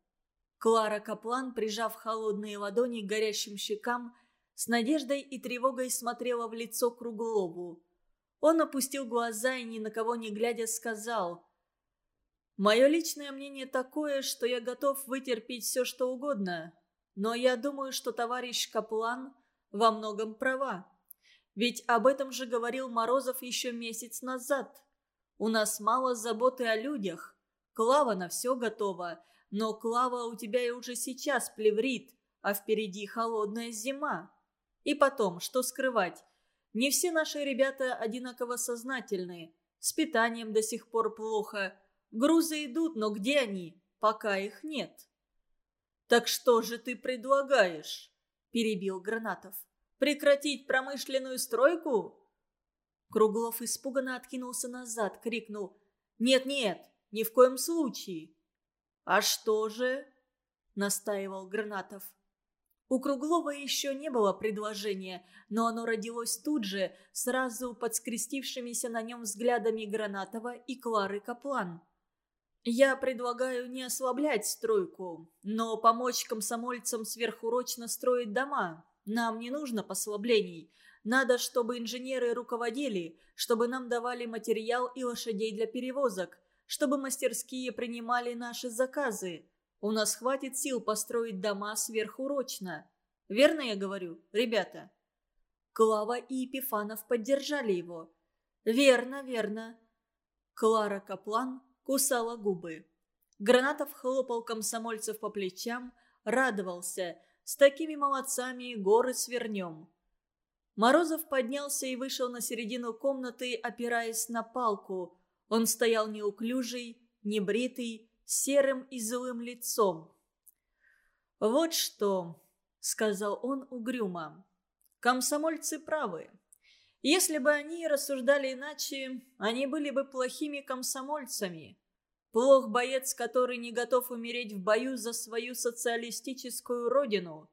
Клара Каплан, прижав холодные ладони к горящим щекам, с надеждой и тревогой смотрела в лицо Круглову. Он опустил глаза и, ни на кого не глядя, сказал «Мое личное мнение такое, что я готов вытерпеть все, что угодно, но я думаю, что товарищ Каплан во многом права. Ведь об этом же говорил Морозов еще месяц назад». У нас мало заботы о людях. Клава на все готова, но Клава у тебя и уже сейчас плеврит, а впереди холодная зима. И потом, что скрывать? Не все наши ребята одинаково сознательные. С питанием до сих пор плохо. Грузы идут, но где они? Пока их нет. «Так что же ты предлагаешь?» – перебил Гранатов. «Прекратить промышленную стройку?» Круглов испуганно откинулся назад, крикнул «Нет-нет, ни в коем случае!» «А что же?» – настаивал Гранатов. У Круглова еще не было предложения, но оно родилось тут же, сразу под скрестившимися на нем взглядами Гранатова и Клары Каплан. Я предлагаю не ослаблять стройку, но помочь комсомольцам сверхурочно строить дома. Нам не нужно послаблений. Надо, чтобы инженеры руководили, чтобы нам давали материал и лошадей для перевозок, чтобы мастерские принимали наши заказы. У нас хватит сил построить дома сверхурочно. Верно я говорю, ребята?» Клава и Епифанов поддержали его. «Верно, верно». Клара Каплан кусала губы. Гранатов хлопал комсомольцев по плечам, радовался. С такими молодцами горы свернем. Морозов поднялся и вышел на середину комнаты, опираясь на палку. Он стоял неуклюжий, небритый, серым и злым лицом. «Вот что», — сказал он угрюмо, — «комсомольцы правы. Если бы они рассуждали иначе, они были бы плохими комсомольцами. Плох боец, который не готов умереть в бою за свою социалистическую родину.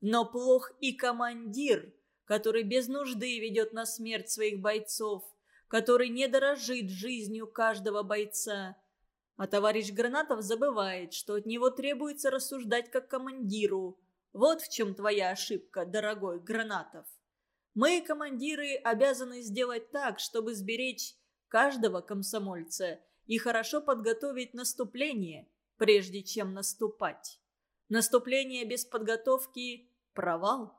Но плох и командир, который без нужды ведет на смерть своих бойцов, который не дорожит жизнью каждого бойца. А товарищ Гранатов забывает, что от него требуется рассуждать как командиру. Вот в чем твоя ошибка, дорогой Гранатов. Мы, командиры, обязаны сделать так, чтобы сберечь каждого комсомольца и хорошо подготовить наступление, прежде чем наступать. Наступление без подготовки – провал.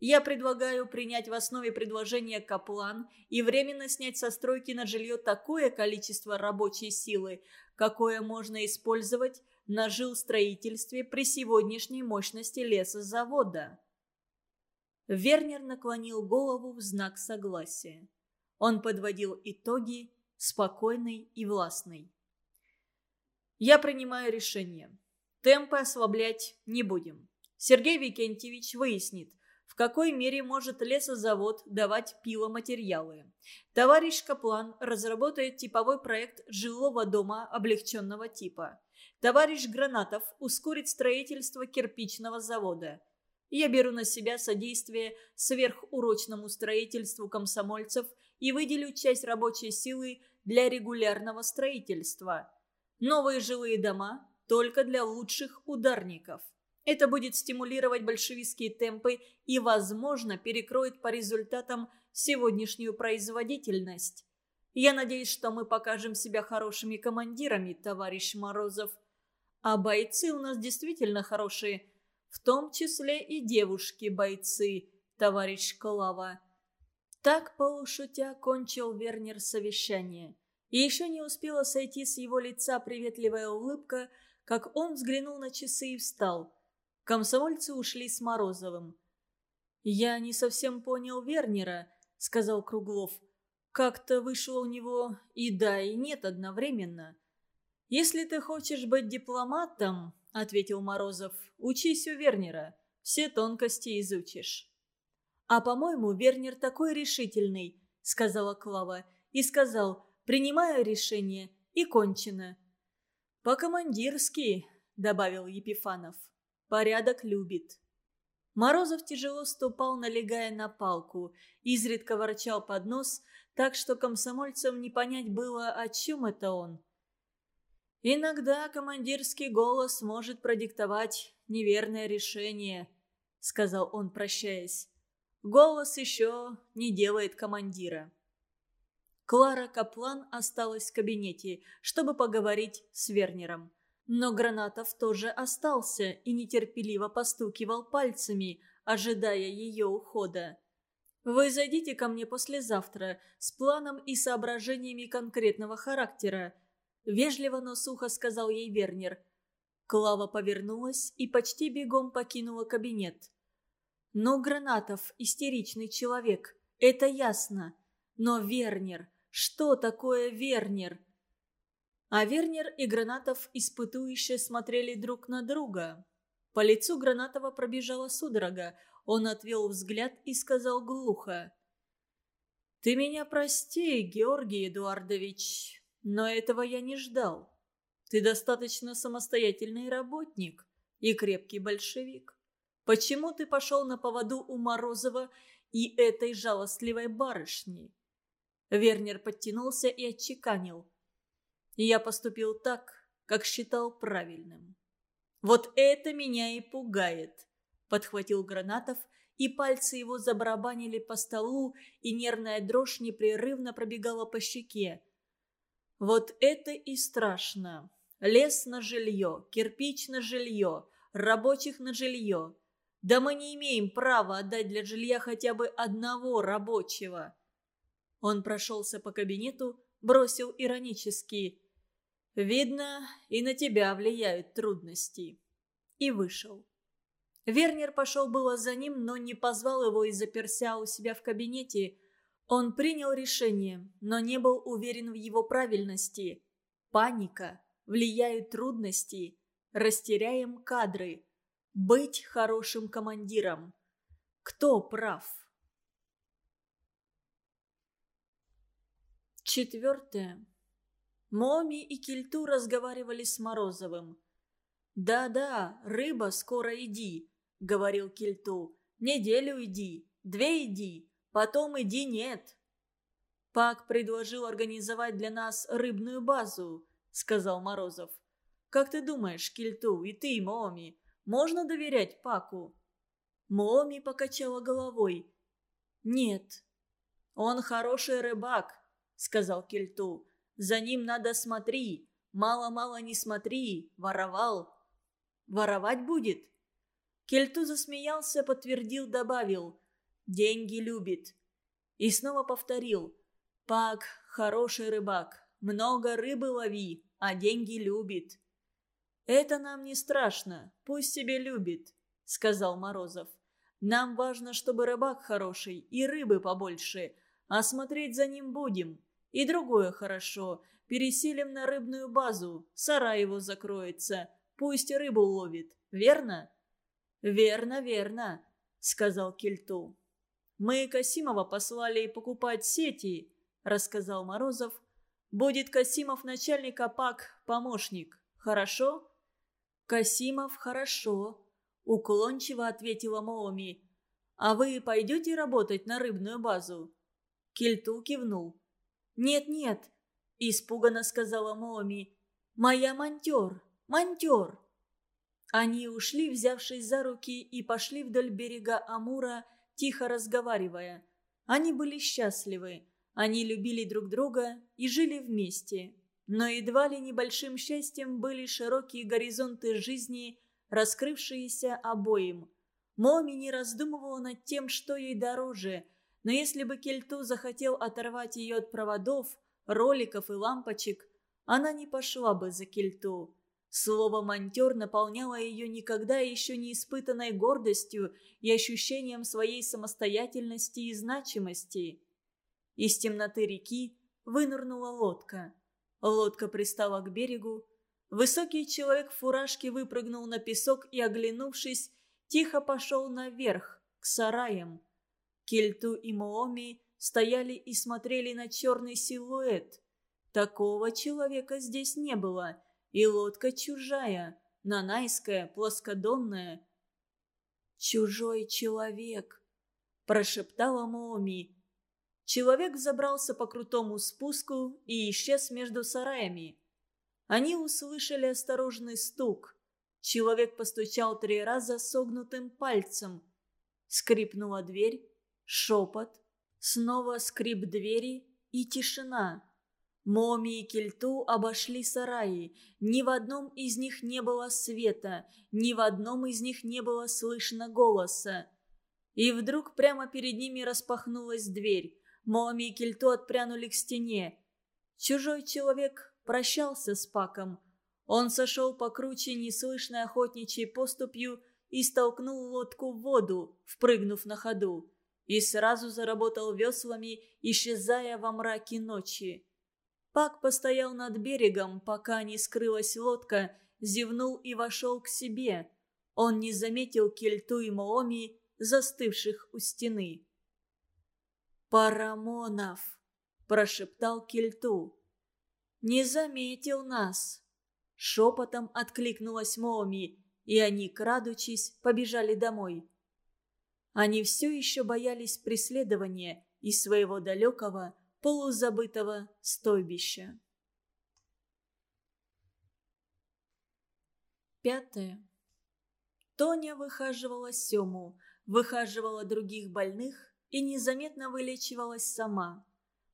Я предлагаю принять в основе предложения Каплан и временно снять со стройки на жилье такое количество рабочей силы, какое можно использовать на жилстроительстве при сегодняшней мощности лесозавода. Вернер наклонил голову в знак согласия. Он подводил итоги, спокойный и властный. «Я принимаю решение. Темпы ослаблять не будем. Сергей Викентьевич выяснит, в какой мере может лесозавод давать пиломатериалы. Товарищ Каплан разработает типовой проект жилого дома облегченного типа. Товарищ Гранатов ускорит строительство кирпичного завода – я беру на себя содействие сверхурочному строительству комсомольцев и выделю часть рабочей силы для регулярного строительства. Новые жилые дома только для лучших ударников. Это будет стимулировать большевистские темпы и, возможно, перекроет по результатам сегодняшнюю производительность. Я надеюсь, что мы покажем себя хорошими командирами, товарищ Морозов. А бойцы у нас действительно хорошие – в том числе и девушки-бойцы, товарищ Клава. Так полушутя кончил Вернер совещание. И еще не успела сойти с его лица приветливая улыбка, как он взглянул на часы и встал. Комсомольцы ушли с Морозовым. «Я не совсем понял Вернера», — сказал Круглов. «Как-то вышло у него и да, и нет одновременно. Если ты хочешь быть дипломатом, — ответил Морозов. «Учись у Вернера. Все тонкости изучишь». «А, по-моему, Вернер такой решительный», — сказала Клава. И сказал, «Принимаю решение, и кончено». «По-командирски», — добавил Епифанов. «Порядок любит». Морозов тяжело ступал, налегая на палку, изредка ворчал под нос, так что комсомольцам не понять было, о чем это он. «Иногда командирский голос может продиктовать неверное решение», — сказал он, прощаясь. «Голос еще не делает командира». Клара Каплан осталась в кабинете, чтобы поговорить с Вернером. Но Гранатов тоже остался и нетерпеливо постукивал пальцами, ожидая ее ухода. «Вы зайдите ко мне послезавтра с планом и соображениями конкретного характера», Вежливо, но сухо сказал ей Вернер. Клава повернулась и почти бегом покинула кабинет. «Ну, Гранатов – истеричный человек, это ясно. Но Вернер, что такое Вернер?» А Вернер и Гранатов испытующе смотрели друг на друга. По лицу Гранатова пробежала судорога. Он отвел взгляд и сказал глухо. «Ты меня прости, Георгий Эдуардович, но этого я не ждал. Ты достаточно самостоятельный работник и крепкий большевик. Почему ты пошел на поводу у Морозова и этой жалостливой барышни?» Вернер подтянулся и отчеканил. «Я поступил так, как считал правильным. «Вот это меня и пугает», – подхватил Гранатов, и пальцы его забарабанили по столу, и нервная дрожь непрерывно пробегала по щеке. «Вот это и страшно. Лес на жилье, кирпич на жилье, рабочих на жилье. Да мы не имеем права отдать для жилья хотя бы одного рабочего». Он прошелся по кабинету, бросил иронически. «Видно, и на тебя влияют трудности». И вышел. Вернер пошел было за ним, но не позвал его и заперся у себя в кабинете. Он принял решение, но не был уверен в его правильности. Паника, влияют трудности, растеряем кадры. Быть хорошим командиром. Кто прав? Четвертое. Моми и Кельту разговаривали с Морозовым. «Да-да, рыба, скоро иди», — говорил Кельту. «Неделю иди, две иди, потом иди нет». «Пак предложил организовать для нас рыбную базу», — сказал Морозов. «Как ты думаешь, Кельту, и ты, Моми, можно доверять Паку?» Моми покачала головой. «Нет». «Он хороший рыбак», — сказал Кельту. «За ним надо смотри. Мало-мало не смотри. Воровал. Воровать будет?» Кельту засмеялся, подтвердил, добавил. «Деньги любит». И снова повторил. «Пак, хороший рыбак, много рыбы лови, а деньги любит». «Это нам не страшно, пусть себе любит», — сказал Морозов. «Нам важно, чтобы рыбак хороший и рыбы побольше, а смотреть за ним будем. И другое хорошо, переселим на рыбную базу, сарай его закроется, Пусть рыбу ловит, верно?» «Верно, верно», — сказал Кельту. «Мы Касимова послали покупать сети», — рассказал Морозов. «Будет Касимов начальник АПАК, помощник. Хорошо?» «Касимов, хорошо», — уклончиво ответила Мооми. «А вы пойдете работать на рыбную базу?» Кельту кивнул. «Нет-нет», — испуганно сказала Мооми. «Моя монтер, Монтер!» Они ушли, взявшись за руки, и пошли вдоль берега Амура, тихо разговаривая. Они были счастливы, они любили друг друга и жили вместе. Но едва ли небольшим счастьем были широкие горизонты жизни, раскрывшиеся обоим. Моми не раздумывала над тем, что ей дороже, но если бы Кельту захотел оторвать ее от проводов, роликов и лампочек, она не пошла бы за Кельту. Слово «монтер» наполняло ее никогда еще не испытанной гордостью и ощущением своей самостоятельности и значимости. Из темноты реки вынырнула лодка. Лодка пристала к берегу. Высокий человек в фуражке выпрыгнул на песок и, оглянувшись, тихо пошел наверх, к сараям. Кельту и Мооми стояли и смотрели на черный силуэт. Такого человека здесь не было — и лодка чужая, нанайская, плоскодонная. «Чужой человек», – прошептала Мооми. Человек забрался по крутому спуску и исчез между сараями. Они услышали осторожный стук. Человек постучал три раза согнутым пальцем. Скрипнула дверь, шепот, снова скрип двери и тишина. Моми и Кельту обошли сараи. Ни в одном из них не было света, ни в одном из них не было слышно голоса. И вдруг прямо перед ними распахнулась дверь. Моми и Кельту отпрянули к стене. Чужой человек прощался с Паком. Он сошел по круче неслышной охотничьей поступью и столкнул лодку в воду, впрыгнув на ходу. И сразу заработал веслами, исчезая во мраке ночи. Пак постоял над берегом, пока не скрылась лодка, зевнул и вошел к себе. Он не заметил Кельту и Мооми, застывших у стены. «Парамонов!» – прошептал Кельту. «Не заметил нас!» Шепотом откликнулась Мооми, и они, крадучись, побежали домой. Они все еще боялись преследования и своего далекого, полузабытого стойбища. Пятое. Тоня выхаживала Сему, выхаживала других больных и незаметно вылечивалась сама.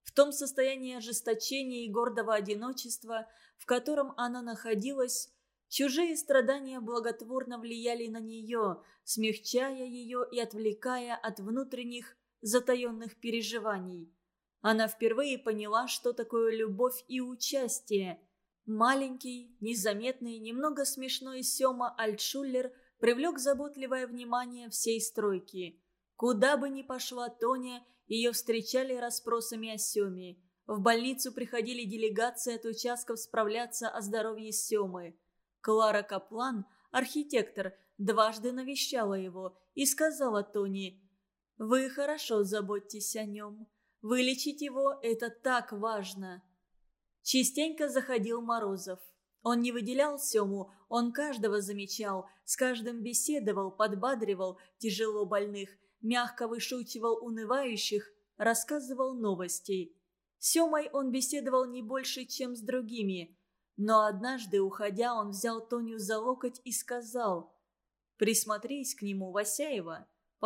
В том состоянии ожесточения и гордого одиночества, в котором она находилась, чужие страдания благотворно влияли на нее, смягчая ее и отвлекая от внутренних затаенных переживаний. Она впервые поняла, что такое любовь и участие – Маленький, незаметный, немного смешной Сёма Альтшуллер привлек заботливое внимание всей стройки. Куда бы ни пошла Тоня, ее встречали расспросами о Сёме. В больницу приходили делегации от участков справляться о здоровье Сёмы. Клара Каплан, архитектор, дважды навещала его и сказала Тони, «Вы хорошо заботьтесь о нем. Вылечить его – это так важно». Частенько заходил Морозов. Он не выделял Сему, он каждого замечал, с каждым беседовал, подбадривал тяжело больных, мягко вышучивал унывающих, рассказывал новости. С Семой он беседовал не больше, чем с другими. Но однажды, уходя, он взял Тоню за локоть и сказал «Присмотрись к нему, Васяева.